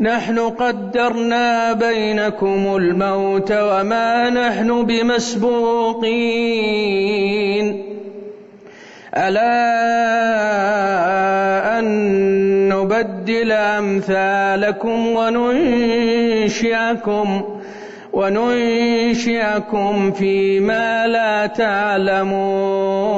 نحن قدرنا بينكم الموت وما نحن بمسبوقين. ألا أن نبدل أمثالكم وننشئكم وننشئكم فيما لا تعلمون.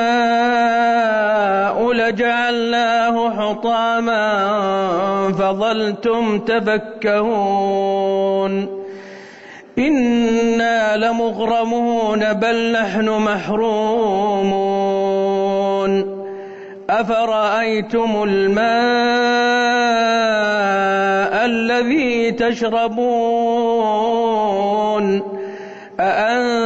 لجعلناه حطاما فظلتم تفكهون. إنا لمغرمون بل نحن محرومون. أفرأيتم الماء الذي تشربون؟ أأنتم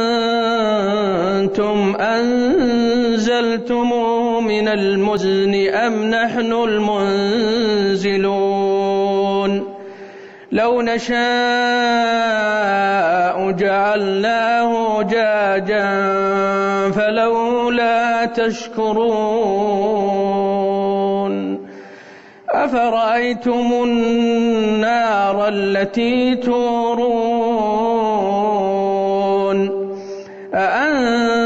أنزلتموه من المزن أم نحن المنزلون؟ لو نشاء جعلناه جاجا فلولا تشكرون. أفرأيتم النار التي تورون؟ أأنتم